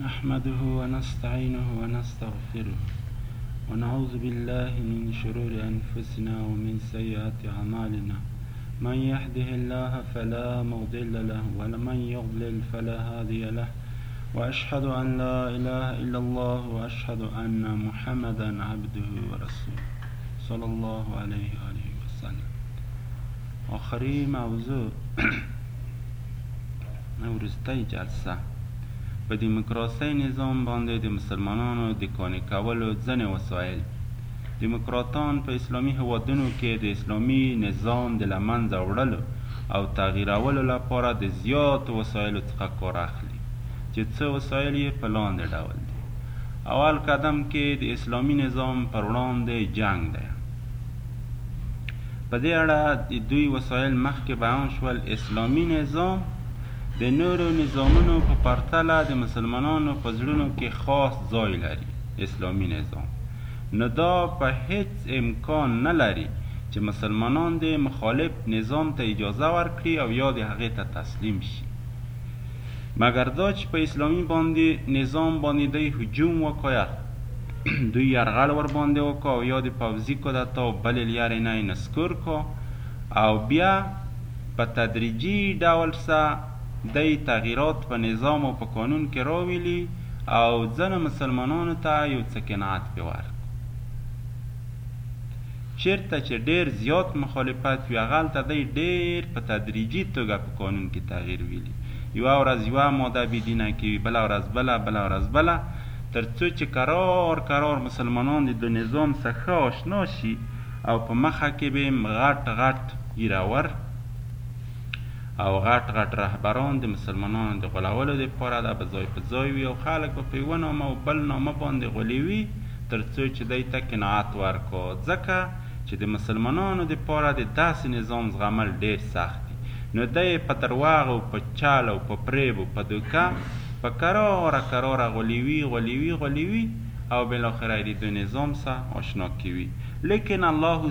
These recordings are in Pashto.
نحمده ونستعينه ونستغفره ونعوذ بالله من شرور أنفسنا ومن سيئات أعمالنا من يهده الله فلا مضل له ومن يضلل فلا هادي له وأشهد أن لا إله إلا الله وأشهد أن محمدا عبده ورسوله صلى الله عليه وآله وسلم آخرين موضوع وروستۍ جلسه په دیموکراسۍ نظام باندې د مسلمانانو د قانع کولو ځنې وسایل دیموکراتان په اسلامي هوادونو کې د اسلامي نظام د لمنځه وړلو او تغییرولو لپاره د زیاتو وسایلو څخه کار اخلي چې څه وسایل یې په لاندې ډول دي اول قدم کې د اسلامي نظام پر وړاندې جنګ دی په دې اړه د دوی وسایل مخکې بیان شول اسلامي نظام د نورو نظامونو په پرتله د مسلمانانو په زړونو کې خاص ځای لري اسلامي نظام نو دا په هیڅ امکان نه لري چې مسلمانان د مخالف نظام ته اجازه ورکړي او یا د هغې ته تسلیم شي مګر دا چې په اسلامي باندې نظام باندې دی هجوم وکایا دوی یرغل ور باندې وکا او یا د پوځي کودتا او بلې لیارې نه یې نسکور کا او بیا په تدریجي ډول سه دی تغییرات په نظام او په قانون کې راویلي او ځنه مسلمانانو ته یو څه قناعت پې ورک. چېرته چې ډېر زيات مخالفت وي هغه هلته دی ډېر په تدريجي توګه په قانون کې تغيير ويلي يوه ورځ يوه ماده بې دينه کوي بله ورځ بله بله ورځ بله تر څو چې کرار کرار مسلمانان د دو نظام سره ښه آشنا شي او په مخه کې به يې غټ غټ ږيرور او غټ غټ رهبران د مسلمانانو د غولولو د پاره دا به ځای په ځای وي او خلک به په یوه نامه او بل نامه باندې غولیوي تر څو چې دی ته قناعت ورکا ځکه چې د مسلمانانو د پاره د داسې نظام زغمل ډیر سخت دي نو دی یې په درواغ او په چل او په پریب او په دوکه په کراره کراره غولیوي غولیوي غولیوي او بالاخره یې د دوی نظام سه آشنا کوي لیکن الله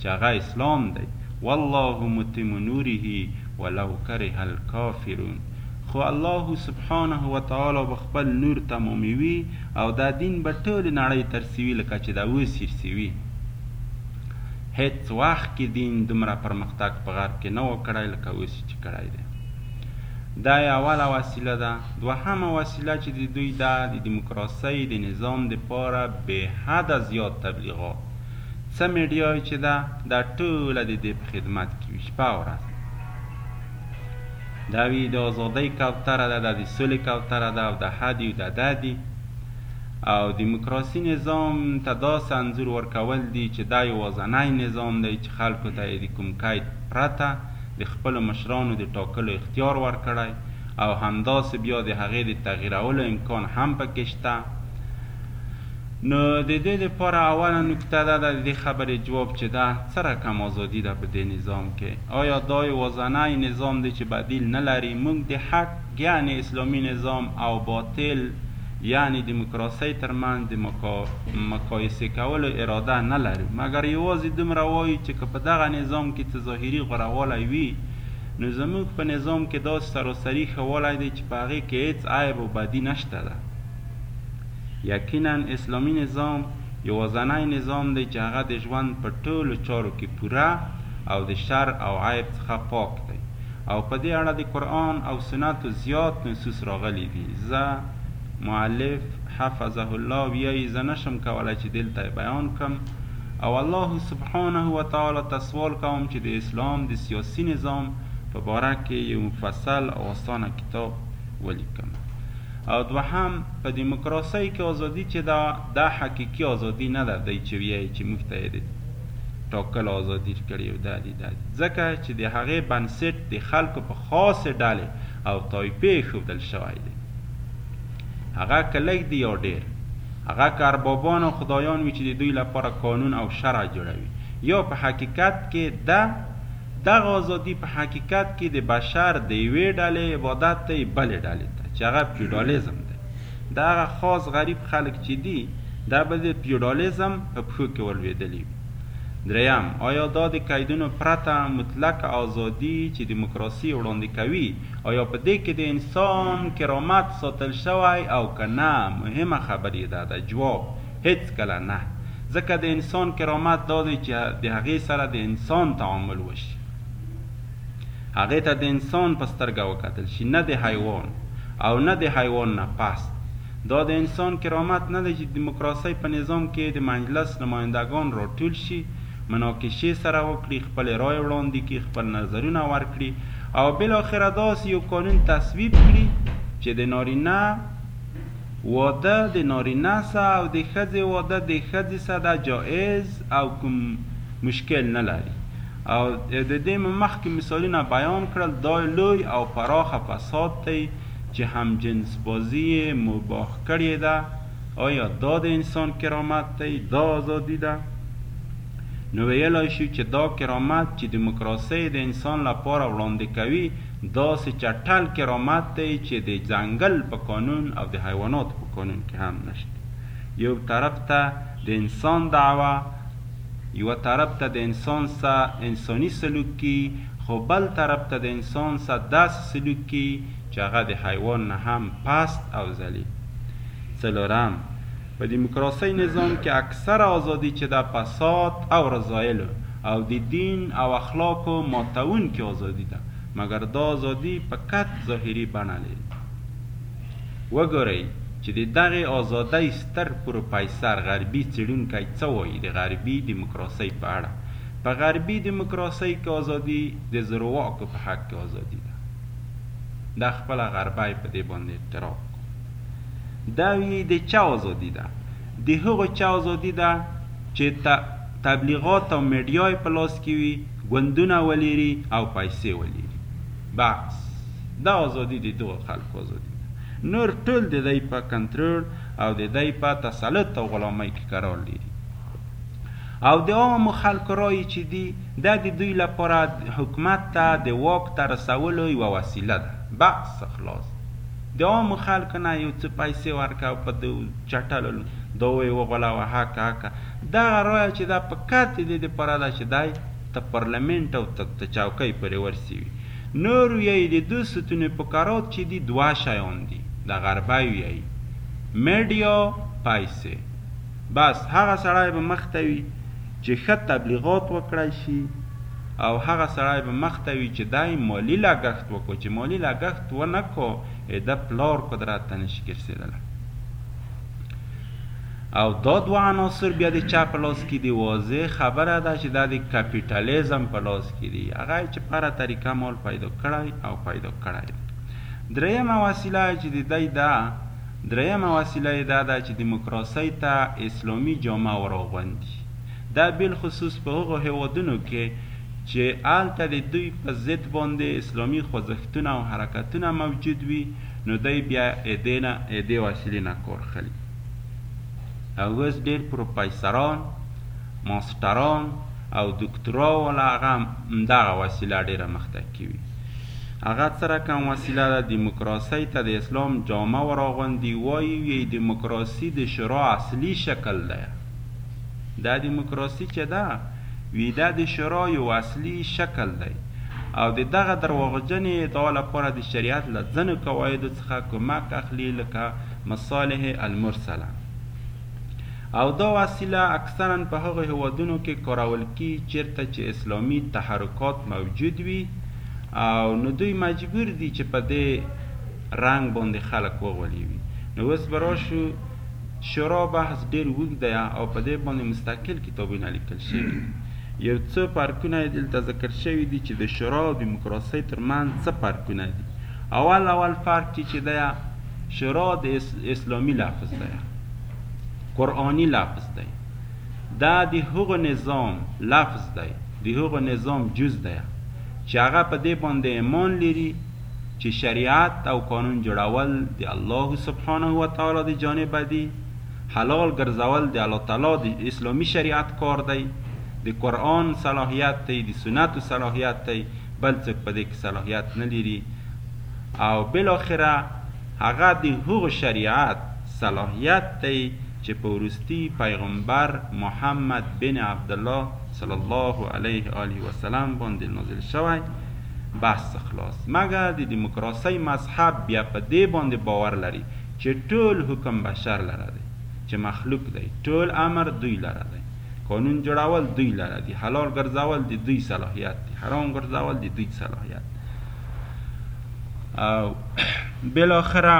چې هغه اسلام دی، والله متم نوره ولو کره الکافرون، خو الله سبحانه وتعالی به خپل نور تماموي او دا دین به ټولې نړۍ ته رسوي لکه چې دا اوس یې رسوي. هېڅ وخت کې دین دومره پرمختګ په غرب کې نه و کړی لکه اوس یې چې کړی دی. دا یې اوله وسیله ده. دوهمه وسیله چې د دوی ده د دیموکراسۍ د نظام دپاره بې حده زیات تبلیغات. څه میډیا وی چی ده دا ټوله دی دی په خدمت کی وی شپه او ورځ دا وی د ازادۍ کوتره ده دا د سولې کوتره ده او دا هدی او دا ددی او دیموکراسی نظام ته داسې انځور ورکول دی چې دا یوازنی نظام دی چې خلکو ته یې د کوم قید پرته د خپلو مشرانو د ټاکلو اختیار ورکړی او همداسې بیا د هغې د تغیرولو امکان هم پکې شته نو د دې د پاره اوله نکته دا ده د دې خبرې جواب چې ده څه رکم ازادي ده په دې نظام کې ایا دا یواځنی نظام دی چې بدیل نه لري مونږ د حق یعنې اسلامي نظام او باطل یعنې دیموکراسۍ تر منځ د مقایسې کولو اراده نه لرو مګر یواځې دومره وایو چې که په دغه نظام کې څه ظاهري غوروالی وي نو زمونږ په نظام کې داسې سراسري ښه والی دی چې په هغې کې هیڅ عیب او بدي نشته ده. یقیناً اسلامي نظام یواځنی نظام دی چې هغه د ژوند په ټولو چارو کې پوره او د شر او عیب څخه پاک دی او په دې اړه د قرآن او سنتو زیات نصوص راغلي دي زه مؤلف حفظه الله ویایي زه نشم کولی چې دلته یې بیان کړم او الله سبحانه وتعالی ته سوال کوم چې د اسلام د سیاسي نظام په باره کې یو مفصل او اسانه کتاب ولیکم او دوهم په دیموکراسۍ کې ازادي چې دا دا حقیقي ازادي نه ده دی چې ویایي چې موږ ته یې د ټاکلو ازادي کړې او دا دي دا دي ځکه چې د هغې بنسټ د خلکو په خاصې ډلې او طایفې ایښودل شوی دی هغه که لږ دي یا ډېر هغه که اربابان او خدایان وي چې د دوی لپاره قانون او شرع جوړوي یا په حقیقت کې ده دغه ازادي په حقیقت کې د بشر د یوې ډلې عبادت دی بلې ډلې ته چې هغه فیوډالیزم دی. دا هغه خاص غریب خلک چې دي دا به د فیوډالیزم په پښو کې ولوېدلي وي. درېیم، آیا دا د قیدونو پرته مطلقه ازادي چې دیموکراسي یې وړاندې کوي، آیا په دې کې د انسان کرامت ساتل شوی او که نه؟ مهمه خبر یې دا ده جواب، هېڅکله نه، ځکه د انسان کرامت دا دی چې د هغې سره د انسان تعامل وشي، هغې ته د انسان په سترګه وکتل شي، نه د حیوان او نه د حیوان نه پست. دا د انسان کرامت نه دی چې د دیموکراسۍ په نظام کې د مجلس نمایندګان راټول شي، مناقشې سره وکړي، خپلې رایې وړاندې کړي، خپل نظرونه ورکړي او بالاخره داسې یو قانون تصویب کړي چې د نارینه، واده د نارینه سه او د ښځې واده د ښځې سه ده جائز او کوم مشکل نه لري او د دې مو مخکې مثالونه بیان کړل دا لوی او پراخه فساد دی چې هم جنس بازي یې مباح کړې ده آیا دا د انسان کرامت دی دا آزادي ده نو ویلای شو چې دا کرامت چې دیموکراسي د انسان لپاره وړاندې کوي داسې چټل کرامت دی چې د ځنګل په قانون او د حیواناتو په قانون کې هم نشته. یو طرف ته د انسان دعوه، یوه طرف ته د انسان سه انساني سلوک کي، خو بل طرف ته د انسان سه داسې سلوک کي چې هغه د حیوان نه هم پست او ذلیل. څلورم. په دیموکراسۍ نظام کې اکثره ازادي چې ده فساد او رذایلو او د دین او اخلاقو ماتوونکې ازادي ده مګر دا ازادي فقط ظاهري بڼه لري. وګورئ چې د دغې ازادۍ ستر پروفیسر غربي څیړونکی څه وایي د غربي دیموکراسۍ په اړه په غربي دیموکراسۍ کې ازادي د زورواکو په حق کې ازادي ده. ده خپله غربی په دې باندې اعتراف کو. دا وي د چا ازادي ده؟ د هغه چا ازادي ده چې تبلیغات او میډیا یې په لاس کې وي، ګوندونه ولري او پیسې ولري. بس دا ازادي د دغو خلکو ازادي ده. نور ټول د دی په کنترول او د دی په تسلط او غلامۍ کې قرار لري. او د عامو خلکو رایې چې دي دا د دوی لپاره حکومت ته د واک ته رسولو یوه وسیله ده. بس خلاص. د عامو خلکو نه یو څه پیسې ورکه او په دو چټلو دوو یې وغولاوه، هک هک دغه رایه چې ده په کتې دې دپاره ده چې دی ته پرلمنټ او ته ته چوکۍ پورې ورسیوي، نورو یی د دو ستونې فقرات چې دي دوه شیان دي، د غربیو یی میډیا، پیسې. بس هغه سړی به مخ ته وي چې ښه تبلیغات وکړای شي او هغه سړی به مخ ته وي چې دی مالي لګښت وکړو چې مالي لګښت ونه کو اده پلار قدرت ته نشي ګرځېدلی او دا دوه عناصر بیا د چا په لاس کې دي واضح خبره ده چې دا د کپیټالیزم په لاس کې دي هغه چې په هره طریقه مال پیدا کړی او پیدا کړی دی دریمه وسیله چې د دی ده درېیمه وسیله یې دا ده چې دیموکراسۍ ته اسلامي جامه وراغوندي. دا بلخصوص په هغو هېوادونو کې چې هلته د دوی په ضد باندې اسلامي خوځښتونه او حرکتونه موجود وي نو دی بیا ادې نه ادې وسیلې نه کار خلي او اوس ډېر پروفیسران، ماسټران او دوکتورا والا هم همدغه وسیله ډېره مخته کوي. هغه څه رکم وسیله ده دیموکراسۍ ته د اسلام جامه وراغوندي وایي یی دیموکراسي د شورا اصلي شکل دی دا دیموکراسي چه ده وی دا د شورا یو اصلي شکل دی او د دغه درواغجنې ادعا لپاره د شریعت له ځنو قواعدو څخه کمک اخلي لکه مصالح المرسله او دا وسیله اکثرا په هغو هیوادونو کې کارول کی چیرته چې اسلامی تحرکات موجود وی او نو دوی مجبور دی چې په دې رنګ باندې خلک وغولیوی نو اوس براشو شورا بحث ډیر وګ دی او په دې باندې مستقل کتابونه لیکل شوی دی یو څه پرکونه یې دلته ذکر شوی دی چې د شورا او دیموکراسۍ ترمنځ څه پرکونه دي اول اول فرق چې چې دی شرا د اسلامي لفظ دی قرآني لفظ دی دا د هغو نظام لفظ دی د هغو نظام جز دی چې هغه په دې باندې ایمان لري چې شریعت او قانون جوړول د الله سبحانه و تعالی د جانب دی حلال ګرځول د الله تعالی د اسلامي شریعت کار دی د قرآن صلاحیت دی د سنت صلاحیت دی بل څوک په دې کې صلاحیت نه لري او بالاخره هغه د هغه شریعت صلاحیت دی چې په وروستي پیغمبر محمد بن عبدالله صلی الله علیه آله وسلم باندې نازل شوی بحث خلاص مګر د دیموکراسۍ مذهب بیا په دې باندې باور لري چې ټول حکم بشر لره دی چې مخلوق دی ټول امر دوی لره دی قانون جوړول دوی لره دي حلال ګرځول د دوی صلاحیت دي حرام ګرځول د دوی صلاحیت او بالاخره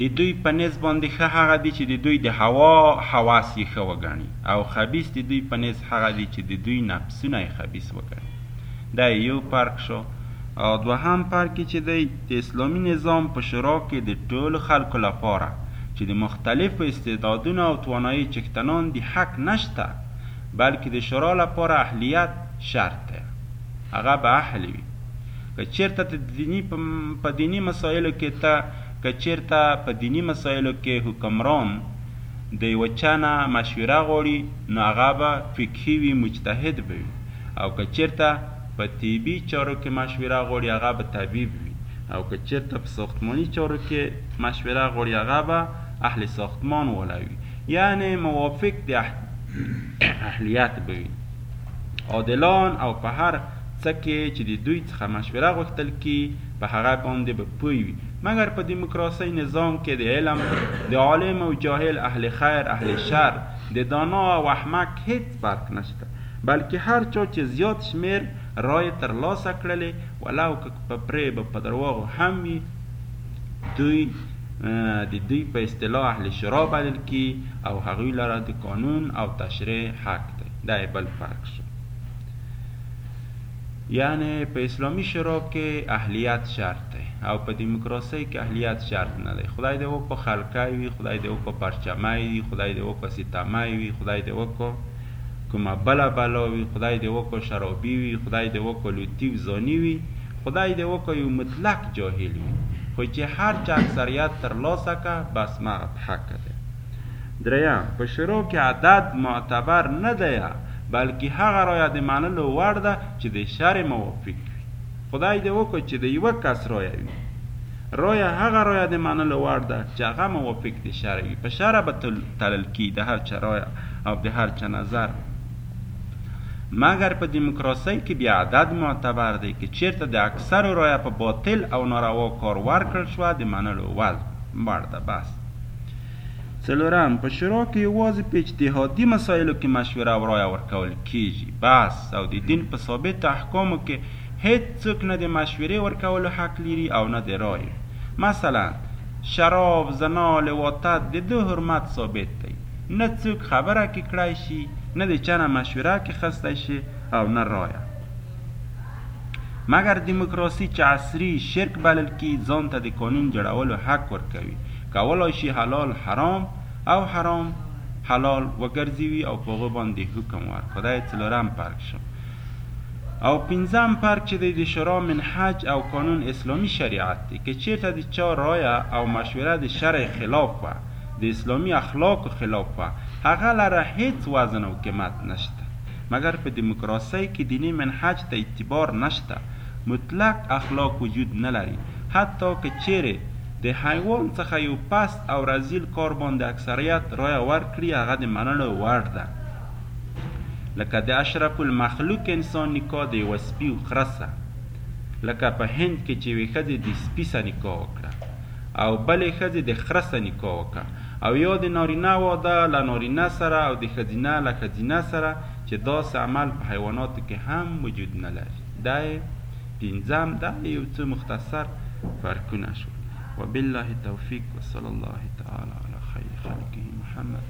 د دوی په نس باندې ښه هغه دي چې د دوی د هوا حواس یې ښه وګڼي او خبیث د دوی په نس هغه دي چې د دوی نفسونه یې خبیث وګڼي دا یو فرق شو او دوهم فرق چې دی د اسلامي نظام په شورا کې د ټولو خلکو لپاره چې د مختلفو استعدادونو او توانایي چښتنان دي حق نشته بلکې د شورا لپاره اهلیت شرط دی هغه به اهل وي که چیرته ته دینی په دینی مسایلو کې ته که چیرته په دینی مسایلو کې حکمران د یو چا نه مشوره غواړي نو هغه به فقهي وي مجتهد به وي او که چیرته په طبي چارو کې مشوره غواړي هغه به طبیب وي او که چیرته په ساختماني چارو کې مشوره غواړي هغه به اهل ساختمان والا وي یعنی موافق د اهلیت به وي عادلان او په هر څه کې چې د دوی څخه مشوره غوښتل کی په هغه باندې به پوی وي مګر په دیموکراسۍ نظام کې د علم د عالم او جاهل اهل خیر اهل شر د دانا او احمق هیڅ فرق نشته بلکې هر چا چې زیات شمیر رایې تر لاسه کړلې ولو که په پرې به په درواغو هم وي دوی د دوی په اصطلاح اهل شورا بلل کی او هغوی لره د قانون او تشریع حق دی دا یې بل فرق شو یعنی په اسلامی شورا کې اهلیت شرط دی او په دیموکراسۍ کې اهلیت شرط نه دی خدای دې وکړو خلکی وي خدای دې وکړو پرچمی وي خدای دې وکړو سیتمی وي خدای دې وکړو کومه بله بلا وي خدای دې وکړو شرابي وي خدای دې وکړو لوتی و ځاني وي خدای دې وکړو یو مطلق جاهل وي خو چې هر چا اکثریت ترلاسه که بس مغه په حق دی درېيم، په شروع کې عدد معتبر نه دی بلکې هغه رايه د منلو وړ ده چې د شرع موافق وي. خدای دې وکړي چې د يوه کس رايه وي. رايه هغه رايه د منلو وړ ده چې هغه موافق د شرع وي. په شرع به تلل کېږي د هر چا رايه او د هر چا نظر. مګر په ديموکراسۍ کې بيا عدد معتبر دی که چېرته د اکثرو رايه په باطل او ناروا کار ورکړل شوه د منلو وړ ده. بس. څلورم، په شورا کې یوازې په اجتهادي مسایلو کې مشوره او رایه ورکول کېږي، بس، او د دین په ثابتو احکامو کې هېڅ څوک نه د مشورې ورکولو حق لري او نه د رایې. مثلاً، شراب، زنا، لواطت، د دوی حرمت ثابت دی، نه څوک خبره کې کړای شي، نه د چا نه مشوره کې خستی شي او نه رایه. مګر دیموکراسي چې عصري شرک بلل کي ځان ته د قانون جوړولو حق ورکوي کولای شي حلال حرام او حرام حلال وګرځوي او په هغو باندې حکم ورکړي دا یې څلورم پرک شو او پنځم پرک چې دی د شورا منحج او قانون اسلامي شریعت دی که چیرته د چا رایه او مشوره د شرع خلاف وه د اسلامي اخلاقو خلاف وه هغه لره هیڅ وزن او قیمت نشته مګر په دموکراسۍ کې دینې منهج ته اعتبار نشته، مطلق اخلاق وجود نه لري، حتی که چېرې د حیوان څخه یو پست او رذیل کار باندې اکثریت رایه ورکړي هغه د منلو وړ ده لکه د اشرف المخلوق انسان نکاح د یوه سپي و خره سره لکه په هند کې چې یوې ښځې د سپي سره نکاح وکړه. او بلې ښځې د خره سه نکاح وکه او یا د نارینه واده له نارینه سره او د ښځینه له ښځینه سره چې داسې عمل په حیواناتو کې هم وجود نه لري دی پنځم دا یو څو مختصر فرقونه شو وبالله توفیق وصلی الله تعالی علی خیر خلقه محمد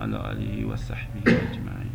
علی آله وصحبه اجمعین